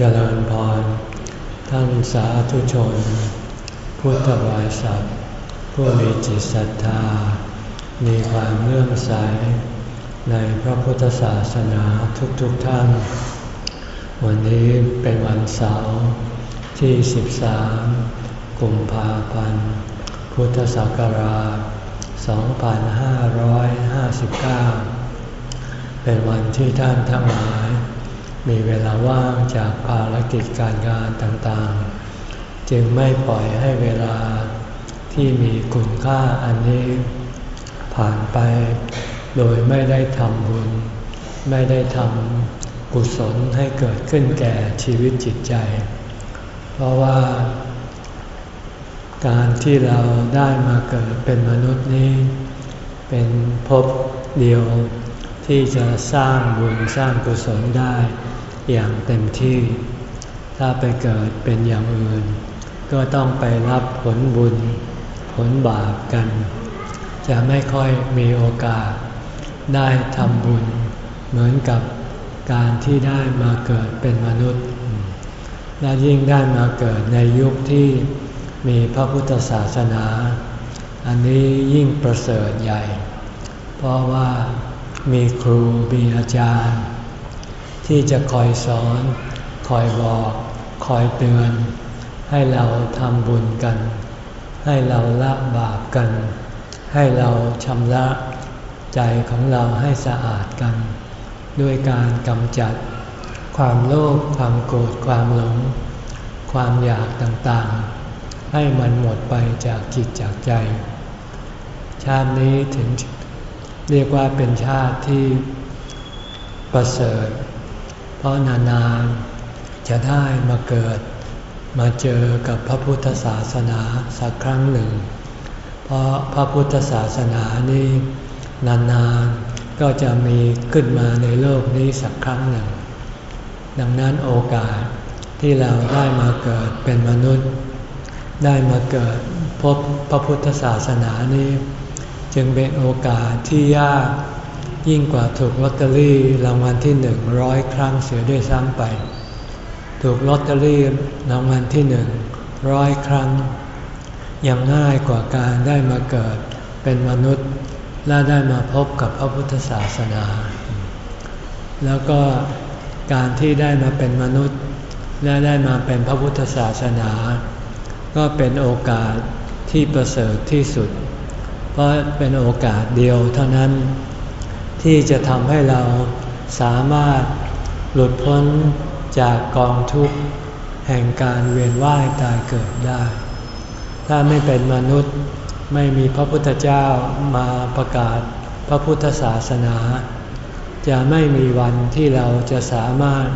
เจริญพร ท่านสาธุชน พุทธบริษัท ผู้มีจิตศรัทธา มีความเลื่อมใส ในพระพุทธศาสนาทุกๆทท่าน วันนี้เป็นวันเสาร์ที่ 13 กุมภาพันธ์ พุทธศักราช 2559 เป็นวันที่ท่านทั้งหลาย มีเวลาว่างจากภารกิจการงานต่างๆ จึงไม่ปล่อยให้เวลาที่มีคุณค่าอันนี้ ผ่านไป โดยไม่ได้ทำบุญ ไม่ได้ทำกุศลให้เกิดขึ้นแก่ชีวิตจิตใจ เพราะว่า การที่เราได้มาเกิดเป็นมนุษย์นี้ เป็นภพเดียวที่จะสร้างบุญสร้างกุศลได้ อย่างเต็มที่ ถ้าไปเกิดเป็นอย่างอื่น ก็ต้องไปรับผลบุญ ผลบาปกัน จะไม่ค่อยมีโอกาส ได้ทำบุญ เหมือนกับการที่ได้มาเกิดเป็นมนุษย์ และยิ่งได้มาเกิดในยุคที่มีพระพุทธศาสนา อันนี้ยิ่งประเสริฐใหญ่ เพราะว่ามีครูมีอาจารย์ ที่จะคอยสอน คอยบอก คอยเตือน ให้เราทำบุญกัน ให้เราละบาปกัน ให้เราชำระใจของเราให้สะอาดกัน ด้วยการกำจัด ความโลภความโกรธความหลง ความอยากต่างๆ ให้มันหมดไปจากจิตจากใจ ชาตินี้ถึงเรียกว่าเป็นชาติที่ประเสริฐ ราะนานๆจะได้มาเกิด มาเจอกับพระพุทธศาสนาสักครั้งหนึ่ง เพราะพระพุทธศาสนานี้นานๆก็จะมีขึ้นมาในโลกนี้สักครั้งหนึ่ง ดังนั้นโอกาสที่เราได้มาเกิดเป็นมนุษย์ ได้มาเกิดพบพระพุทธศาสนานี้ จึงเป็นโอกาสที่ยาก ยิ่งกว่าถูกลอตเตอรี่รางวัลที่หนึ่งร้อยครั้งเสียด้วยซ้ำไป ถูกลอตเตอรี่รางวัลที่หนึ่งร้อยครั้ง ยังง่ายกว่าการได้มาเกิดเป็นมนุษย์และได้มาพบกับพระพุทธศาสนา แล้วก็การที่ได้มาเป็นมนุษย์ และได้มาเป็นพระพุทธศาสนา ก็เป็นโอกาสที่ประเสริฐที่สุด เพราะเป็นโอกาสเดียวเท่านั้น ที่จะทำให้เราสามารถหลุดพ้นจากกองทุกข์แห่งการเวียนว่ายตายเกิดได้ ถ้าไม่เป็นมนุษย์ไม่มีพระพุทธเจ้ามาประกาศพระพุทธศาสนา จะไม่มีวันที่เราจะสามารถ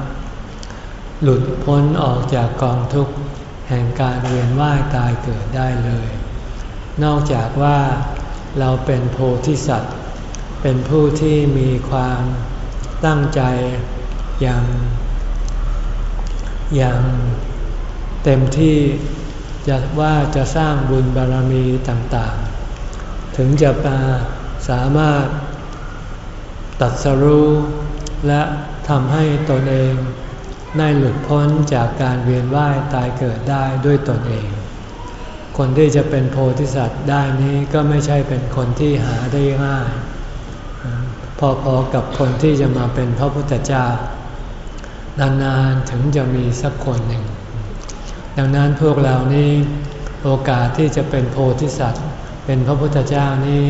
หลุดพ้นออกจากกองทุกข์แห่งการเวียนว่ายตายเกิดได้เลย นอกจากว่าเราเป็นโพธิสัตว์ เป็นผู้ที่มีความตั้งใจอย่างอย่างเต็มที่จะว่าจะสร้างบุญบารมีต่างๆ ถึงจะมาสามารถตัดสรู้และทำให้ตนเองได้หลุดพ้นจากการเวียนว่ายตายเกิดได้ด้วยตนเอง คนที่จะเป็นโพธิสัตว์ได้นี้ก็ไม่ใช่เป็นคนที่หาได้ง่าย พอๆกับคนที่จะมาเป็นพระพุทธเจ้านานๆถึงจะมีสักคนหนึ่ง ดังนั้นพวกเรานี่โอกาสที่จะเป็นโพธิสัตว์ เป็นพระพุทธเจ้านี่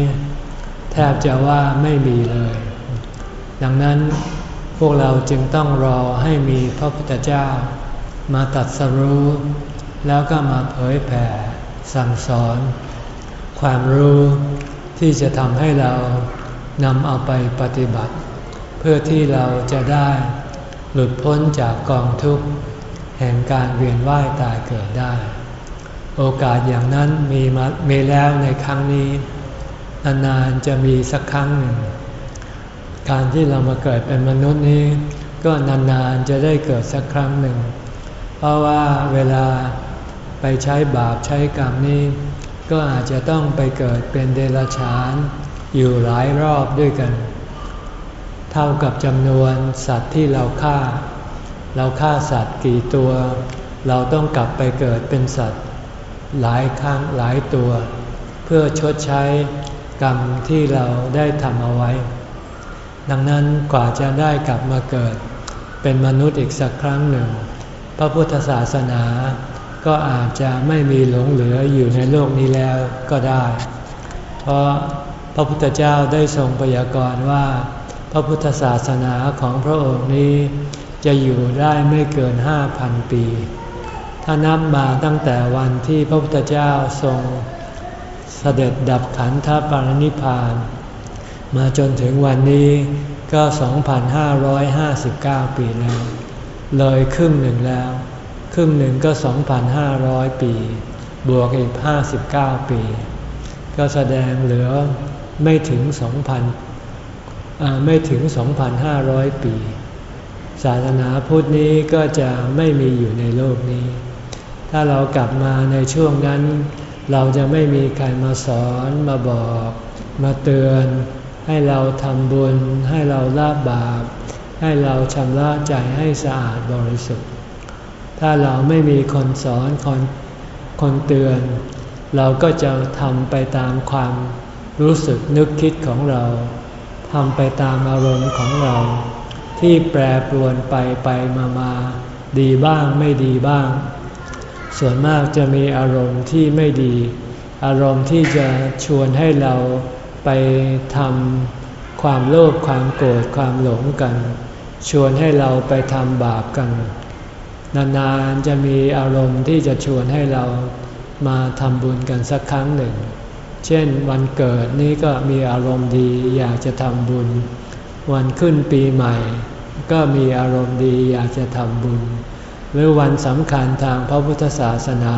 แทบจะว่าไม่มีเลย ดังนั้นพวกเราจึงต้องรอให้มีพระพุทธเจ้า มาตัดสรู้ แล้วก็มาเผยแผ่สั่งสอน ความรู้ที่จะทำให้เรา นำเอาไปปฏิบัติ เพื่อที่เราจะได้หลุดพ้นจากกองทุกข์ แห่งการเวียนว่ายตายเกิดได้ โอกาสอย่างนั้นมีมามีแล้วในครั้งนี้ นานๆจะมีสักครั้งหนึ่ง การที่เรามาเกิดเป็นมนุษย์นี้ ก็นานๆจะได้เกิดสักครั้งหนึ่ง เพราะว่าเวลาไปใช้บาปใช้กรรมนี้ ก็อาจจะต้องไปเกิดเป็นเดรัจฉาน อยู่หลายรอบด้วยกัน เท่ากับจำนวนสัตว์ที่เราฆ่า เราฆ่าสัตว์กี่ตัว เราต้องกลับไปเกิดเป็นสัตว์ หลายครั้งหลายตัว เพื่อชดใช้กรรมที่เราได้ทำเอาไว้ ดังนั้นกว่าจะได้กลับมาเกิด เป็นมนุษย์อีกสักครั้งหนึ่ง พระพุทธศาสนาก็อาจจะไม่มีหลงเหลืออยู่ในโลกนี้แล้วก็ได้ เพราะ พระพุทธเจ้าได้ทรงพยากรณ์ว่า พระพุทธศาสนาของพระองค์นี้ จะอยู่ได้ไม่เกินห้าพันปี ถ้านับมาตั้งแต่วันที่พระพุทธเจ้าทรงเสด็จดับขันธปรินิพาน มาจนถึงวันนี้ก็ 2,559 ปีแล้ว เลยครึ่งหนึ่งแล้ว ครึ่งหนึ่งก็ 2,500 ปี บวกอีก 59 ปี ก็แสดงเหลือ ไม่ถึง 2,000ไม่ถึง 2,500 ปี ศาสนาพุทธนี้ก็จะไม่มีอยู่ในโลกนี้ ถ้าเรากลับมาในช่วงนั้น เราจะไม่มีใครมาสอนมาบอก มาเตือน ให้เราทำบุญ ให้เราละบาป ให้เราชำระใจให้สะอาดบริสุทธิ์ ถ้าเราไม่มีคนสอนคนคนเตือน เราก็จะทำไปตามความ รู้สึกนึกคิดของเราทำไปตามอารมณ์ของเรา ที่แปรปรวนไปไปมามาดีบ้างไม่ดีบ้าง ส่วนมากจะมีอารมณ์ที่ไม่ดี อารมณ์ที่จะชวนให้เราไปทำความโลภความโกรธความหลงกัน ชวนให้เราไปทำบาปกัน นานๆจะมีอารมณ์ที่จะชวนให้เรามาทำบุญกันสักครั้งหนึ่ง เช่นวันเกิดนี้ก็มีอารมณ์ดีอยากจะทำบุญ วันขึ้นปีใหม่ ก็มีอารมณ์ดีอยากจะทำบุญ หรือวันสำคัญทางพระพุทธศาสนา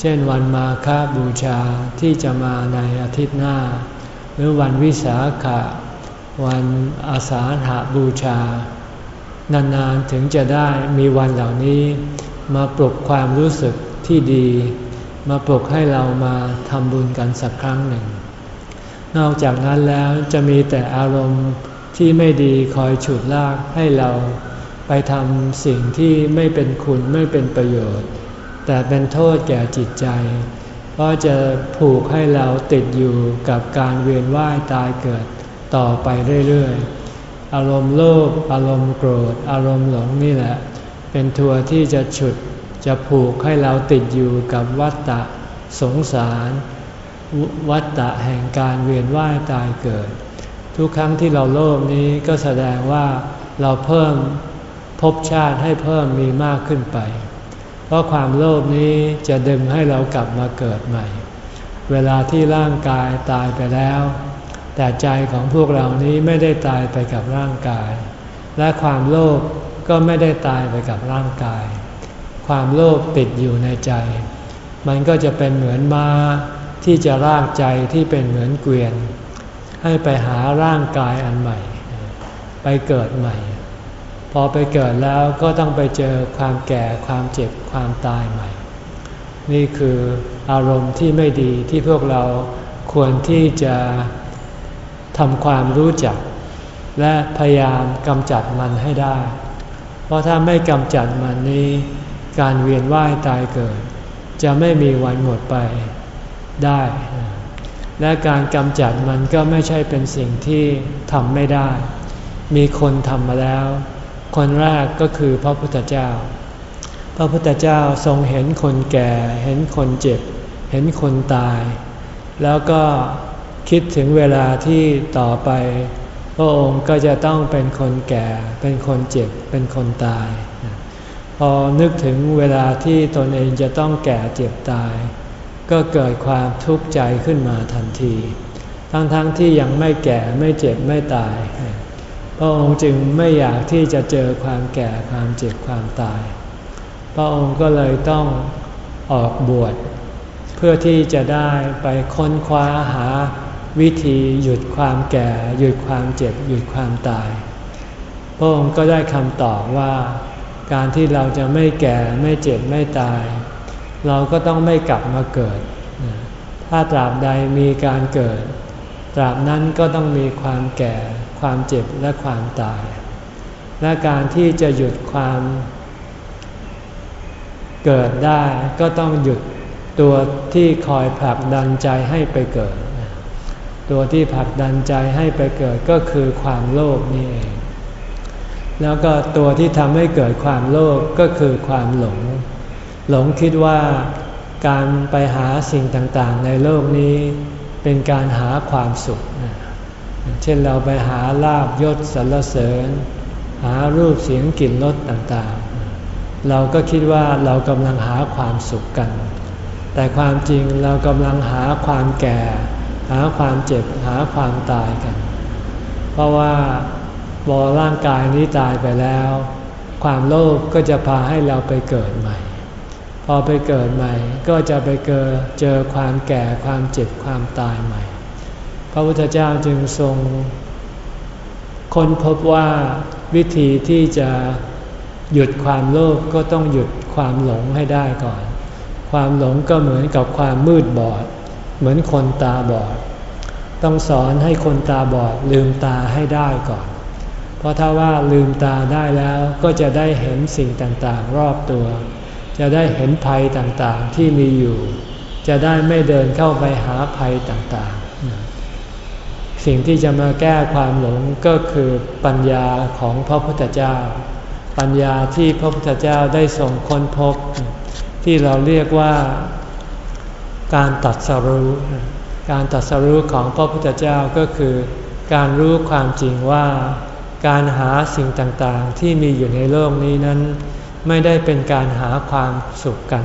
เช่นวันมาฆบูชาที่จะมาในอาทิตย์หน้า หรือวันวิสาขะ วันอาสาหาบูชานานๆถึงจะได้มีวันเหล่านี้ มาปลุกความรู้สึกที่ดี มาปลุกให้เรามาทำบุญกันสักครั้งหนึ่ง นอกจากนั้นแล้วจะมีแต่อารมณ์ที่ไม่ดีคอยฉุดลากให้เราไปทำสิ่งที่ไม่เป็นคุณไม่เป็นประโยชน์ แต่เป็นโทษแก่จิตใจ เพราะจะผูกให้เราติดอยู่กับการเวียนว่ายตายเกิดต่อไปเรื่อยๆ อารมณ์โลภอารมณ์โกรธ อารมณ์หลงนี่แหละ เป็นทัวที่จะฉุด จะผูกให้เราติดอยู่กับวัฏฏะสงสาร วัฏฏะแห่งการเวียนว่ายตายเกิด ทุกครั้งที่เราโลภนี้ก็แสดงว่าเราเพิ่มภพชาติให้เพิ่มมีมากขึ้นไป เพราะความโลภนี้จะดึงให้เรากลับมาเกิดใหม่ เวลาที่ร่างกายตายไปแล้ว แต่ใจของพวกเรานี้ไม่ได้ตายไปกับร่างกาย และความโลภก็ไม่ได้ตายไปกับร่างกาย ความโลภติดอยู่ในใจ มันก็จะเป็นเหมือนมาที่จะร่างใจที่เป็นเหมือนเกวียน ให้ไปหาร่างกายอันใหม่ ไปเกิดใหม่ พอไปเกิดแล้วก็ต้องไปเจอความแก่ความเจ็บความตายใหม่ นี่คืออารมณ์ที่ไม่ดีที่พวกเราควรที่จะทำความรู้จัก และพยายามกำจัดมันให้ได้ เพราะถ้าไม่กำจัดมันนี้ การเวียนว่ายตายเกิด จะไม่มีวันหมดไปได้ และการกำจัดมันก็ไม่ใช่เป็นสิ่งที่ทำไม่ได้ มีคนทำมาแล้ว คนแรกก็คือพระพุทธเจ้า พระพุทธเจ้าทรงเห็นคนแก่ เห็นคนเจ็บ เห็นคนตาย แล้วก็คิดถึงเวลาที่ต่อไป พระองค์ก็จะต้องเป็นคนแก่ เป็นคนเจ็บ เป็นคนตาย พอนึกถึงเวลาที่ตนเองจะต้องแก่เจ็บตาย ก็เกิดความทุกข์ใจขึ้นมาทันที ทั้งๆทที่ยังไม่แก่ไม่เจ็บไม่ตาย พระองค์จึงไม่อยากที่จะเจอความแก่ความเจ็บความตาย พระองค์ก็เลยต้องออกบวชเพื่อที่จะได้ไปค้นคว้าหาวิธีหยุดความแก่ หยุดความเจ็บ หยุดความตาย พระองค์ก็ได้คำตอบว่า การที่เราจะไม่แก่ไม่เจ็บไม่ตาย เราก็ต้องไม่กลับมาเกิด ถ้าตราบใดมีการเกิด ตราบนั้นก็ต้องมีความแก่ ความเจ็บและความตาย และการที่จะหยุดความเกิดได้ก็ต้องหยุดตัวที่คอยผลักดันใจให้ไปเกิด ตัวที่ผลักดันใจให้ไปเกิดก็คือความโลภนี่เอง แล้วก็ตัวที่ทำให้เกิดความโลภก็คือความหลง หลงคิดว่าการไปหาสิ่งต่างๆ ในโลกนี้เป็นการหาความสุข เช่นเราไปหาลาบยศสรรเสริญ หารูปเสียงกลิ่นรสต่างๆ เราก็คิดว่าเรากำลังหาความสุขกัน แต่ความจริงเรากำลังหาความแก่ หาความเจ็บหาความตายกัน เพราะว่า บอร่างกายนี้ตายไปแล้ว ความโลภกก็จะพาให้เราไปเกิดใหม่ พอไปเกิดใหม่ ก็จะไปเกิดเจอความแก่ความเจ็บความตายใหม่ พระพุทธเจ้าจึงทรง ค้นพบว่าวิธีที่จะหยุดความโลภกก็ต้องหยุดความหลงให้ได้ก่อน ความหลงก็เหมือนกับความมืดบอด เหมือนคนตาบอด ต้องสอนให้คนตาบอดลืมตาให้ได้ก่อน เพราะถ้าว่าลืมตาได้แล้วก็จะได้เห็นสิ่งต่างๆ รอบตัว จะได้เห็นภัยต่างๆที่มีอยู่ จะได้ไม่เดินเข้าไปหาภัยต่างๆ สิ่งที่จะมาแก้ความหลงก็คือปัญญาของพระพุทธเจ้า ปัญญาที่พระพุทธเจ้าได้ทรงค้นพบ ที่เราเรียกว่าการตัดสรู้ การตัดสรู้ของพระพุทธเจ้าก็คือ การรู้ความจริงว่า การหาสิ่งต่างๆ ที่มีอยู่ในโลกนี้นั้น ไม่ได้เป็นการหาความสุขกัน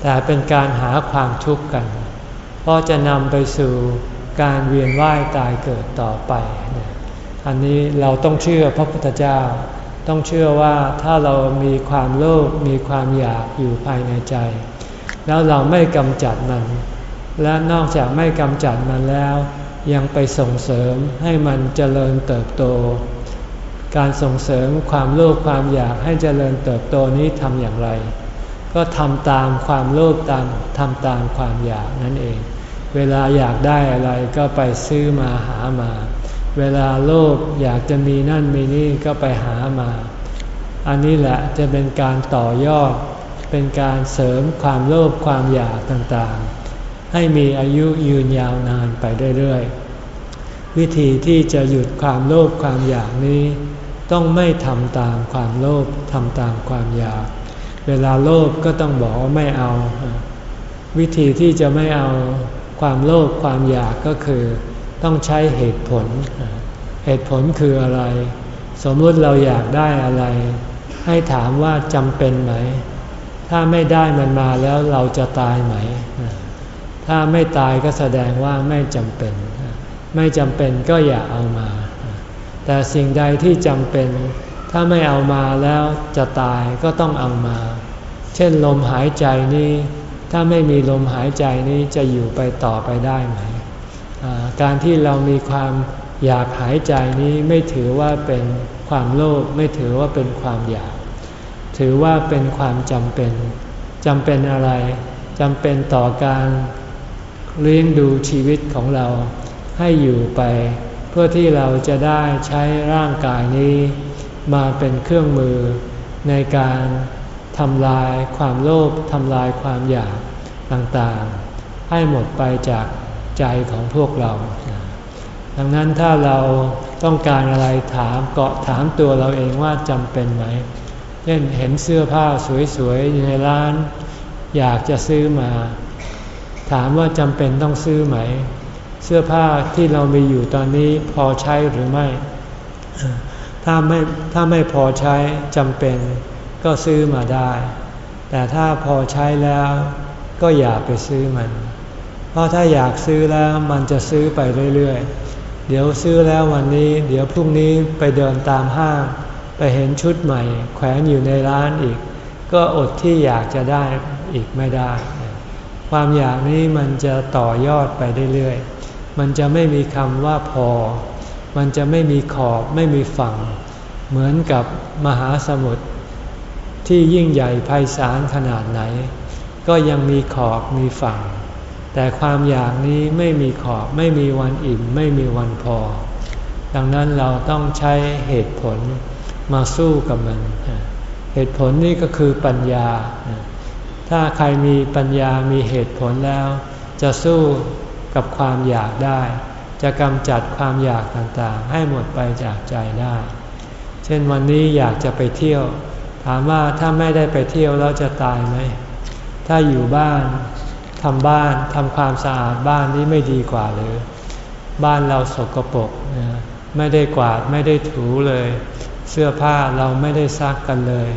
แต่เป็นการหาความทุกข์กัน เพราะจะนำไปสู่การเวียนว่ายตายเกิดต่อไป อันนี้เราต้องเชื่อพระพุทธเจ้า ต้องเชื่อว่าถ้าเรามีความโลภมีความอยากอยู่ภายในใจ แล้วเราไม่กำจัดมัน และนอกจากไม่กำจัดมันแล้ว ยังไปส่งเสริมให้มันเจริญเติบโต การส่งเสริมความโลภความอยากให้เจริญเติบโตนี้ทำอย่างไร ก็ทำตามความโลภตามทำตามความอยากนั่นเอง เวลาอยากได้อะไรก็ไปซื้อมาหามา เวลาโลภอยากจะมีนั่นมีนี่ก็ไปหามา อันนี้แหละจะเป็นการต่อยอด เป็นการเสริมความโลภความอยากต่างๆ ให้มีอายุยืนยาวนานไปเรื่อยๆวิธีที่จะหยุดความโลภความอยากนี้ ต้องไม่ทำตามความโลภทำตามความอยาก เวลาโลภก็ต้องบอกว่าไม่เอา วิธีที่จะไม่เอาความโลภความอยากก็คือ ต้องใช้เหตุผล เหตุผลคืออะไร สมมติเราอยากได้อะไร ให้ถามว่าจำเป็นไหม ถ้าไม่ได้มันมาแล้วเราจะตายไหม ถ้าไม่ตายก็แสดงว่าไม่จำเป็น ไม่จำเป็นก็อย่าเอามา แต่สิ่งใดที่จำเป็น ถ้าไม่เอามาแล้วจะตายก็ต้องเอามา เช่นลมหายใจนี้ ถ้าไม่มีลมหายใจนี้จะอยู่ไปต่อไปได้ไหม การที่เรามีความอยากหายใจนี้ไม่ถือว่าเป็นความโลภไม่ถือว่าเป็นความอยาก ถือว่าเป็นความจำเป็นจำเป็นอะไรจำเป็นต่อการเลี้ยงดูชีวิตของเราให้อยู่ไป พื่อที่เราจะได้ใช้ร่างกายนี้มาเป็นเครื่องมือในการทำลายความโลภทำลายความอยากต่างๆ ให้หมดไปจากใจของพวกเรา ดังนั้นถ้าเราต้องการอะไรถามเกาะถามตัวเราเองว่าจำเป็นไหม เช่นเห็นเสื้อผ้าสวยๆในร้าน อยากจะซื้อมา ถามว่าจำเป็นต้องซื้อไหม เสื้อผ้าที่เรามีอยู่ตอนนี้พอใช้หรือไม่ ถ้าไม่ถ้าไม่พอใช้จำเป็นก็ซื้อมาได้ แต่ถ้าพอใช้แล้วก็อย่าไปซื้อมัน เพราะถ้าอยากซื้อแล้วมันจะซื้อไปเรื่อยๆ เดี๋ยวซื้อแล้ววันนี้ เดี๋ยวพรุ่งนี้ไปเดินตามห้างไปเห็นชุดใหม่ แขวนอยู่ในร้านอีก ก็อดที่อยากจะได้อีกไม่ได้ ความอยากนี้มันจะต่อยอดไปเรื่อยๆ มันจะไม่มีคำว่าพอ มันจะไม่มีขอบไม่มีฝั่ง เหมือนกับมหาสมุทรที่ยิ่งใหญ่ไพศาลขนาดไหน ก็ยังมีขอบมีฝั่ง แต่ความอยากนี้ไม่มีขอบไม่มีวันอิ่ม ไม่มีวันพอ ดังนั้นเราต้องใช้เหตุผลมาสู้กับมัน เหตุผลนี่ก็คือปัญญา ถ้าใครมีปัญญามีเหตุผลแล้ว จะสู้ กับความอยากได้ จะกำจัดความอยากต่างๆ ให้หมดไปจากใจได้ เช่นวันนี้อยากจะไปเที่ยว ถามว่าถ้าไม่ได้ไปเที่ยวแล้วจะตายไหม ถ้าอยู่บ้านทำบ้านทำความสะอาดบ้านนี้ไม่ดีกว่าหรือบ้านเราสกปรกไม่ได้กวาดไม่ได้ถูเลย เสื้อผ้าเราไม่ได้ซักกันเลย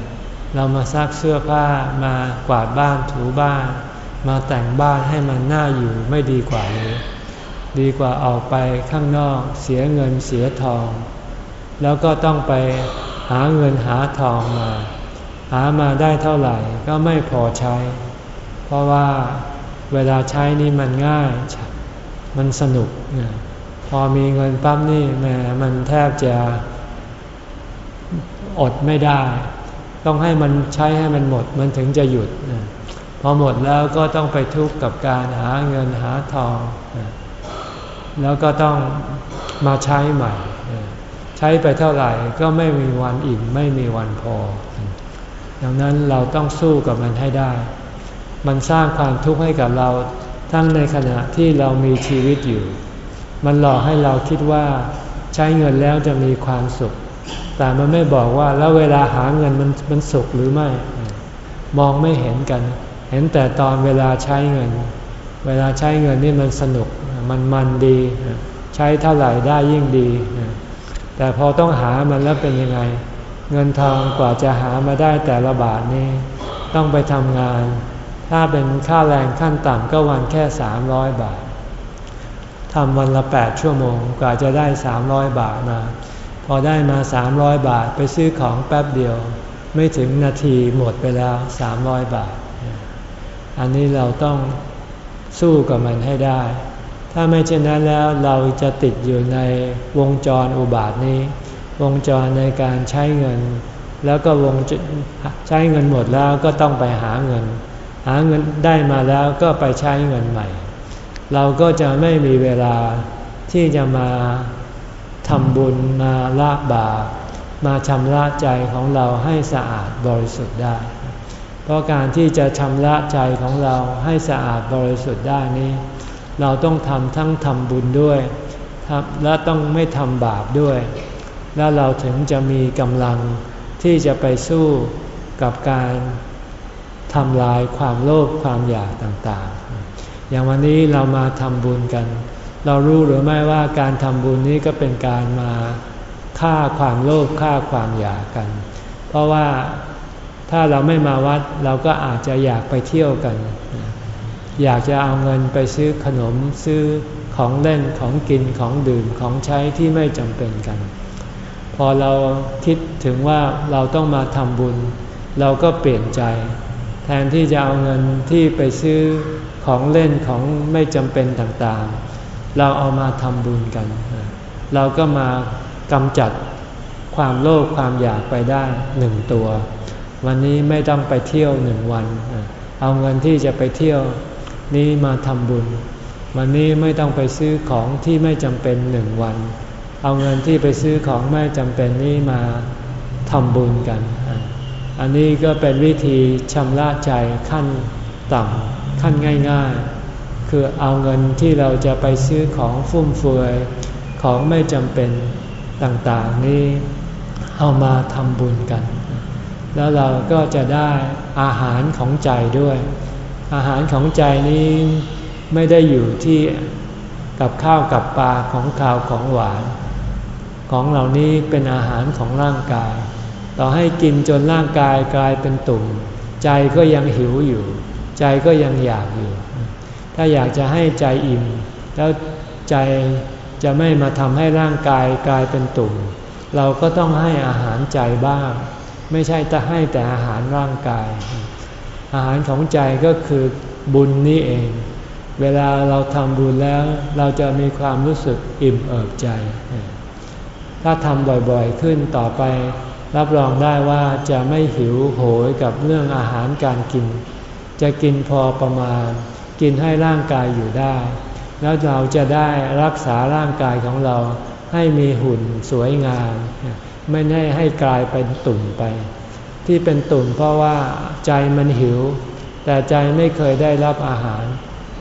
เรามาซักเสื้อผ้ามากวาดบ้านถูบ้าน มาแต่งบ้านให้มันน่าอยู่ไม่ดีกว่าหรือดีกว่าออกไปข้างนอกเสียเงินเสียทอง แล้วก็ต้องไปหาเงินหาทองมา หามาได้เท่าไหร่ก็ไม่พอใช้ เพราะว่าเวลาใช้นี่มันง่าย มันสนุก พอมีเงินปั๊บนี่แมมันแทบจะอดไม่ได้ ต้องให้มันใช้ให้มันหมดมันถึงจะหยุด พอหมดแล้วก็ต้องไปทุกข์กับการหาเงินหาทอง แล้วก็ต้องมาใช้ใหม่ ใช้ไปเท่าไหร่ก็ไม่มีวันอิ่มไม่มีวันพอ ดังนั้นเราต้องสู้กับมันให้ได้ มันสร้างความทุกข์ให้กับเราทั้งในขณะที่เรามีชีวิตอยู่ มันหลอกให้เราคิดว่าใช้เงินแล้วจะมีความสุข แต่มันไม่บอกว่าแล้วเวลาหาเงินมันมันสุขหรือไม่ มองไม่เห็นกัน เห็นแต่ตอนเวลาใช้เงิน เวลาใช้เงินนี่มันสนุกมันมันดี ใช้เท่าไหร่ได้ยิ่งดี แต่พอต้องหามันแล้วเป็นยังไง เงินทองกว่าจะหามาได้แต่ละบาทนี่ต้องไปทำงาน ถ้าเป็นค่าแรงขั้นต่ำก็วันแค่สามร้อยบาททำวันละแปดชั่วโมงกว่าจะได้สามร้อยบาทมา พอได้มาสามร้อยบาทไปซื้อของแป๊บเดียว ไม่ถึงนาทีหมดไปแล้วสามร้อยบาท อันนี้เราต้องสู้กับมันให้ได้ ถ้าไม่เช่นนั้นแล้วเราจะติดอยู่ในวงจรอุบาทนี้ วงจรในการใช้เงิน แล้วก็วงใช้เงินหมดแล้วก็ต้องไปหาเงิน หาเงินได้มาแล้วก็ไปใช้เงินใหม่ เราก็จะไม่มีเวลาที่จะมาทำบุญมาละบาปมาชำระใจของเราให้สะอาดบริสุทธิ์ได้ เพราะการที่จะชำระใจของเราให้สะอาดบริสุทธิ์ได้นี้ เราต้องทำทั้งทำบุญด้วยและต้องไม่ทำบาปด้วย แล้วเราถึงจะมีกำลังที่จะไปสู้กับการทำลายความโลภความอยากต่างๆ อย่างวันนี้เรามาทำบุญกัน เรารู้หรือไม่ว่าการทำบุญนี้ก็เป็นการมาฆ่าความโลภฆ่าความอยากกัน เพราะว่า ถ้าเราไม่มาวัดเราก็อาจจะอยากไปเที่ยวกัน อยากจะเอาเงินไปซื้อขนมซื้อของเล่นของกินของดื่มของใช้ที่ไม่จำเป็นกัน พอเราคิดถึงว่าเราต้องมาทำบุญ เราก็เปลี่ยนใจ แทนที่จะเอาเงินที่ไปซื้อของเล่นของไม่จำเป็นต่างๆ เราเอามาทำบุญกัน เราก็มากำจัดความโลภความอยากไปได้หนึ่งตัว วันนี้ไม่ต้องไปเที่ยวหนึ่งวัน เอาเงินที่จะไปเที่ยวนี้มาทำบุญ วันนี้ไม่ต้องไปซื้อของที่ไม่จำเป็นหนึ่งวัน เอาเงินที่ไปซื้อของไม่จำเป็นนี้มาทำบุญกัน อันนี้ก็เป็นวิธีชำระใจขั้นต่ำขั้นง่ายๆ คือเอาเงินที่เราจะไปซื้อของฟุ่มเฟือยของไม่จำเป็นต่างๆนี้เอามาทำบุญกัน แล้วเราก็จะได้อาหารของใจด้วย อาหารของใจนี้ไม่ได้อยู่ที่กับข้าวกับปลาของข้าวของหวาน ของเหล่านี้เป็นอาหารของร่างกาย ต่อให้กินจนร่างกายกลายเป็นตุ่ม ใจก็ยังหิวอยู่ ใจก็ยังอยากอยู่ ถ้าอยากจะให้ใจอิ่ม แล้วใจจะไม่มาทำให้ร่างกายกลายเป็นตุ่ม เราก็ต้องให้อาหารใจบ้าง ไม่ใช่จะให้แต่อาหารร่างกาย อาหารของใจก็คือบุญนี้เอง เวลาเราทำบุญแล้ว เราจะมีความรู้สึกอิ่มเอิบใจ ถ้าทำบ่อยๆขึ้นต่อไป รับรองได้ว่าจะไม่หิวโหยกับเรื่องอาหารการกิน จะกินพอประมาณ กินให้ร่างกายอยู่ได้ แล้วเราจะได้รักษาร่างกายของเราให้มีหุ่นสวยงาม ไม่ได้ให้กลายเป็นตุ่มไป ที่เป็นตุ่มเพราะว่าใจมันหิว แต่ใจไม่เคยได้รับอาหาร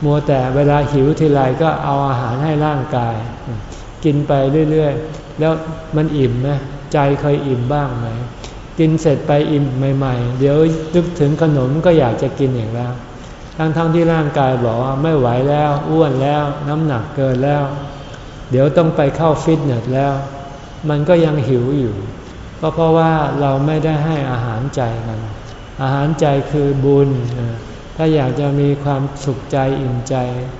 มัวแต่เวลาหิวทีไรก็เอาอาหารให้ร่างกาย กินไปเรื่อยๆ แล้วมันอิ่มไหมใจเคยอิ่มบ้างไหมกินเสร็จไปอิ่มใหม่ ๆ เดี๋ยวนึกถึงขนมก็อยากจะกินอย่างแล้วทั้งๆทที่ร่างกายบอกว่าไม่ไหวแล้ว อ้วนแล้ว น้ำหนักเกินแล้ว เดี๋ยวต้องไปเข้าฟิตเนสแล้ว มันก็ยังหิวอยู่ ก็เพราะว่าเราไม่ได้ให้อาหารใจกัน อาหารใจคือบุญ ถ้าอยากจะมีความสุขใจอิ่มใจ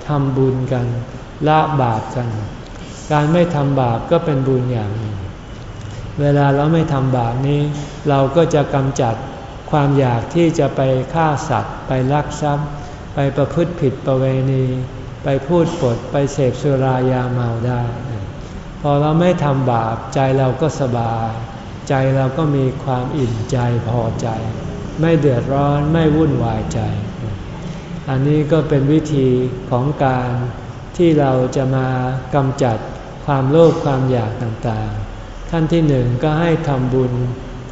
ทำบุญกัน ละบาปกัน การไม่ทำบาปก็เป็นบุญอย่างหนึ่ง เวลาเราไม่ทำบาปนี้ เราก็จะกำจัดความอยากที่จะไปฆ่าสัตว์ ไปลักทรัพย์ ไปประพฤติผิดประเวณี ไปพูดปด ไปเสพสุรายาเมาได้ อเราไม่ทำบาปใจเราก็สบาย ใจเราก็มีความอิ่มใจพอใจ ไม่เดือดร้อนไม่วุ่นวายใจ อันนี้ก็เป็นวิธีของการที่เราจะมากำจัดความโลภความอยากต่างๆ ขั้นที่หนึ่งก็ให้ทำบุญ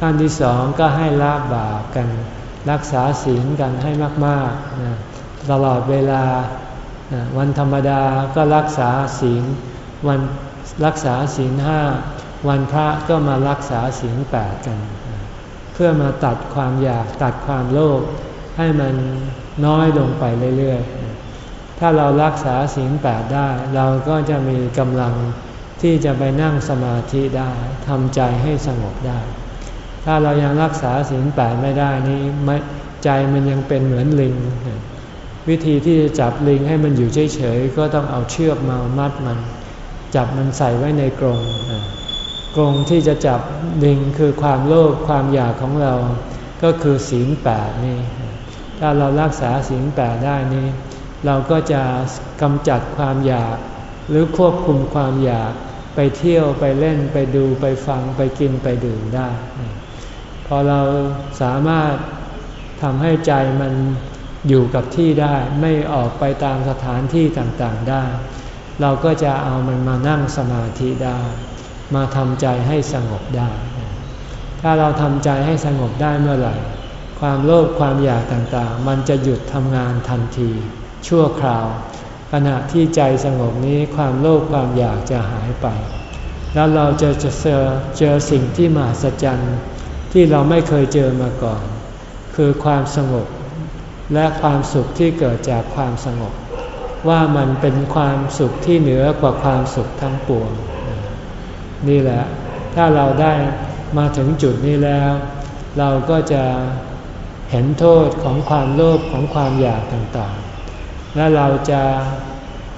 ขั้นที่สองก็ให้ละบาปกัน รักษาศีลกันให้มากๆนะตลอดเวลาวันธรรมดาก็รักษาศีลวัน รักษาศีลห้าวันพระก็มารักษาศีลแปดกัน เพื่อมาตัดความอยากตัดความโลภให้มันน้อยลงไปเรื่อยๆ ถ้าเรารักษาศีลแปดได้ เราก็จะมีกำลังที่จะไปนั่งสมาธิได้ทำใจให้สงบได้ ถ้าเรายังรักษาศีลแปดไม่ได้นี้ใจมันยังเป็นเหมือนลิง วิธีที่จะจับลิงให้มันอยู่เฉยๆก็ต้องเอาเชือกมามัดมัน จับมันใส่ไว้ในกรงกรงที่จะจับลิงคือความโลภความอยากของเรา ก็คือศีลแปดนี่ ถ้าเรารักษาศีลแปดได้นี่เราก็จะกำจัดความอยาก หรือควบคุมความอยากไปเที่ยวไปเล่นไปดูไปฟังไปกินไปดื่มได้ พอเราสามารถทำให้ใจมันอยู่กับที่ได้ ไม่ออกไปตามสถานที่ต่างๆได้ เราก็จะเอามันมานั่งสมาธิได้ มาทำใจให้สงบได้ ถ้าเราทำใจให้สงบได้เมื่อไหร่ ความโลภความอยากต่างๆ มันจะหยุดทำงานทันที ชั่วคราว ขณะที่ใจสงบนี้ความโลภความอยากจะหายไป แล้วเราจะจะเจอเจอสิ่งที่มหัศจรรย์ที่เราไม่เคยเจอมาก่อน คือความสงบ และความสุขที่เกิดจากความสงบ ว่ามันเป็นความสุขที่เหนือกว่าความสุขทั้งปวง นี่แหละ ถ้าเราได้มาถึงจุดนี้แล้ว เราก็จะเห็นโทษของความโลภของความอยากต่างๆ และเราจะ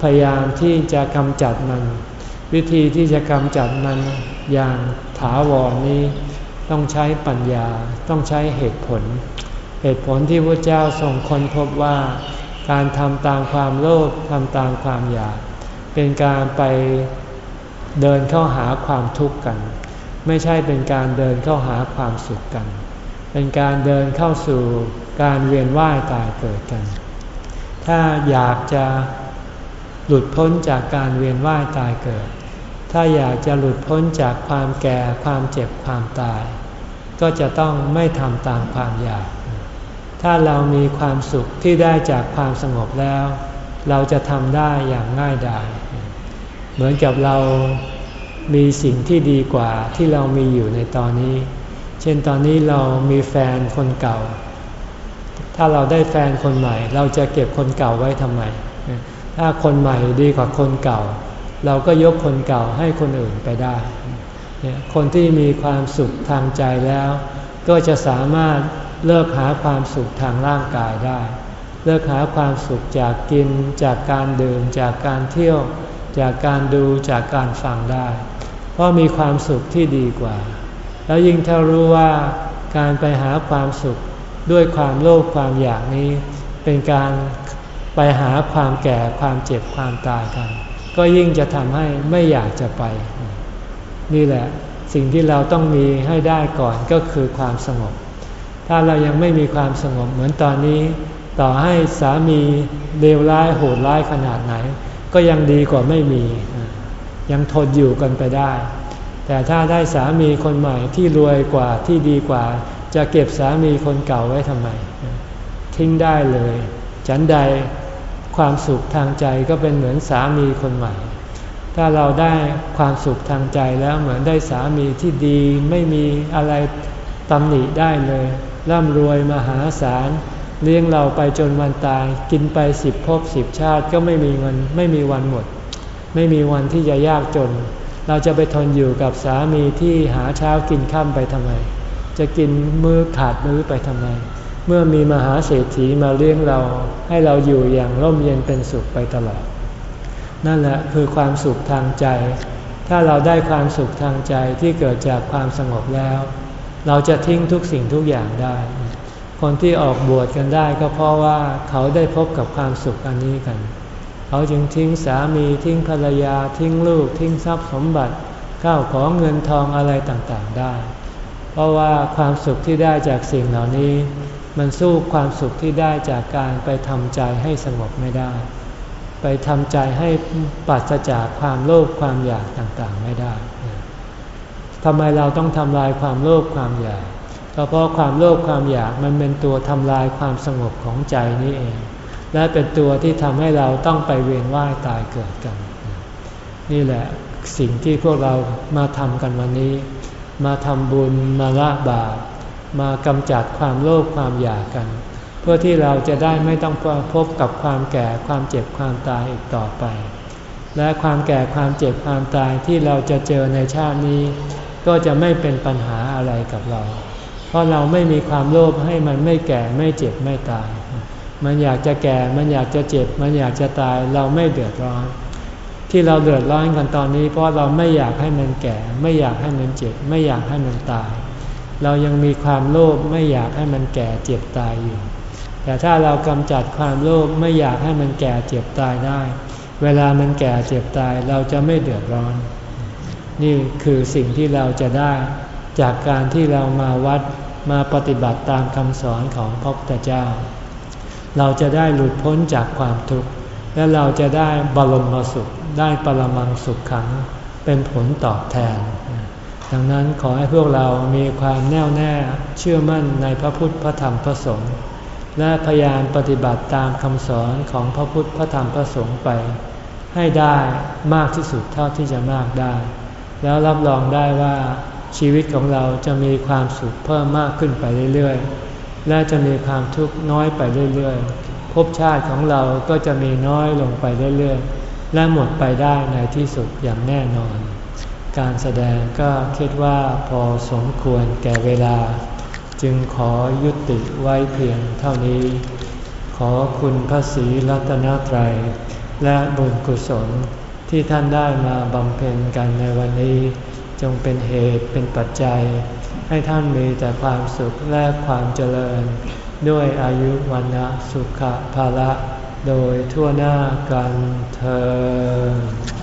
พยายามที่จะกำจัดมัน วิธีที่จะกำจัดมันอย่างถาวรนี้ ต้องใช้ปัญญาต้องใช้เหตุผล เหตุผลที่พระเจ้าทรงค้นพบว่า การทำตามความโลภทำตามความอยาก เป็นการไปเดินเข้าหาความทุกข์กัน ไม่ใช่เป็นการเดินเข้าหาความสุขกัน เป็นการเดินเข้าสู่การเวียนว่ายตายเกิดกัน ถ้าอยากจะหลุดพ้นจากการเวียนว่ายตายเกิด ถ้าอยากจะหลุดพ้นจากความแก่ความเจ็บความตาย ก็จะต้องไม่ทำตามความอยาก ถ้าเรามีความสุขที่ได้จากความสงบแล้ว เราจะทำได้อย่างง่ายดาย เหมือนกับเรามีสิ่งที่ดีกว่าที่เรามีอยู่ในตอนนี้ เช่นตอนนี้เรามีแฟนคนเก่า ถ้าเราได้แฟนคนใหม่ เราจะเก็บคนเก่าไว้ทำไม ถ้าคนใหม่ดีกว่าคนเก่า เราก็ยกคนเก่าให้คนอื่นไปได้ คนที่มีความสุขทางใจแล้ว ก็จะสามารถ เลิกหาความสุขทางร่างกายได้ เลิกหาความสุขจากกิน จากการดื่ม จากการเที่ยว จากการดูจากการฟังได้ เพราะมีความสุขที่ดีกว่า แล้วยิ่งถ้ารู้ว่าการไปหาความสุขด้วยความโลภความอยากนี้ เป็นการไปหาความแก่ความเจ็บความตายกัน ก็ยิ่งจะทำให้ไม่อยากจะไป นี่แหละ สิ่งที่เราต้องมีให้ได้ก่อนก็คือความสงบ ถ้าเรายังไม่มีความสงบเหมือนตอนนี้ ต่อให้สามีเลวร้ายโหดร้ายขนาดไหน ก็ยังดีกว่าไม่มี ยังทนอยู่กันไปได้แแต่ถ้าได้สามีคนใหม่ที่รวยกว่าที่ดีกว่า จะเก็บสามีคนเก่าไว้ทำไม ทิ้งได้เลย ฉันใดความสุขทางใจก็เป็นเหมือนสามีคนใหม่ ถ้าเราได้ความสุขทางใจแล้วเหมือนได้สามีที่ดีไม่มีอะไรตำหนิได้เลย ร่ำรวยมหาศาล เลี้ยงเราไปจนวันตาย กินไปสิบภพสิบชาติก็ไม่มีเงินไม่มีวันหมด ไม่มีวันที่จะยากจน เราจะไปทนอยู่กับสามีที่หาเช้ากินข้าไปทำไม จะกินมือขาดมือไปทำไม เมื่อมีมหาเศรษฐีมาเลี้ยงเรา ให้เราอยู่อย่างร่มเย็นเป็นสุขไปตลอด นั่นแหละคือความสุขทางใจ ถ้าเราได้ความสุขทางใจที่เกิดจากความสงบแล้ว เราจะทิ้งทุกสิ่งทุกอย่างได้ คนที่ออกบวชกันได้ก็เพราะว่าเขาได้พบกับความสุขอันนี้กัน เขาจึงทิ้งสามีทิ้งภรรยาทิ้งลูก ทิ้งทรัพย์สมบัติข้าวของเงินทองอะไรต่างๆได้ เพราะว่าความสุขที่ได้จากสิ่งเหล่านี้ มันสู้ความสุขที่ได้จากการไปทำใจให้สงบไม่ได้ ไปทำใจให้ปราศจากความโลภความอยากต่างๆไม่ได้ ทำไมเราต้องทำลายความโลภความอยากก็เพราะความโลภความอยากมันเป็นตัวทำลายความสงบของใจนี่เอง และเป็นตัวที่ทำให้เราต้องไปเวียนว่ายตายเกิดกัน นี่แหละสิ่งที่พวกเรามาทำกันวันนี้ มาทำบุญมาละบาปมากำจัดความโลภความอยากกัน เพื่อที่เราจะได้ไม่ต้องพบกับความแก่ความเจ็บความตายอีกต่อไป และความแก่ความเจ็บความตายที่เราจะเจอในชาตินี้ ก็จะไม่เป็นปัญหาอะไรกับเรา เพราะเราไม่มีความโลภให้มันไม่แก่ไม่เจ็บไม่ตาย มันอยากจะแก่มันอยากจะเจ็บ มันอยากจะตายเราไม่เดือดร้อน ที่เราเดือดร้อนกันตอนนี้ เพราะเราไม่อยากให้มันแก่ ไม่อยากให้มันเจ็บ ไม่อยากให้มันตาย เรายังมีความโลภไม่อยากให้มันแก่เจ็บตายอยู่ แต่ถ้าเรากำจัดความโลภไม่อยากให้มันแก่เจ็บตายได้ เวลามันแก่เจ็บตายเราจะไม่เดือดร้อน นี่คือสิ่งที่เราจะได้ จากการที่เรามาวัดมาปฏิบัติตามคำสอนของพระพุทธเจ้า เราจะได้หลุดพ้นจากความทุกข์ และเราจะได้บรมสุข ได้ปรมังสุขขัง เป็นผลตอบแทน ดังนั้นขอให้พวกเรามีความแน่วแน่เชื่อมั่นในพระพุทธพระธรรมพระสงฆ์และพยายามปฏิบัติตามคำสอนของพระพุทธพระธรรมพระสงฆ์ไป ให้ได้มากที่สุดเท่าที่จะมากได้ แล้วรับรองได้ว่าชีวิตของเราจะมีความสุขเพิ่มมากขึ้นไปเรื่อยๆ และจะมีความทุกข์น้อยไปเรื่อยๆภพชาติของเราก็จะมีน้อยลงไปเรื่อยๆ และหมดไปได้ในที่สุดอย่างแน่นอน การแสดงก็คิดว่าพอสมควรแก่เวลา จึงขอยุติไว้เพียงเท่านี้ ขอคุณพระศรีรัตนตรัย และบุญกุศล ที่ท่านได้มาบำเพ็ญกันในวันนี้ จงเป็นเหตุเป็นปัจจัย ให้ท่านมีแต่ความสุขและความเจริญ ด้วยอายุวันนะสุขภาละ โดยทั่วหน้ากันเธอ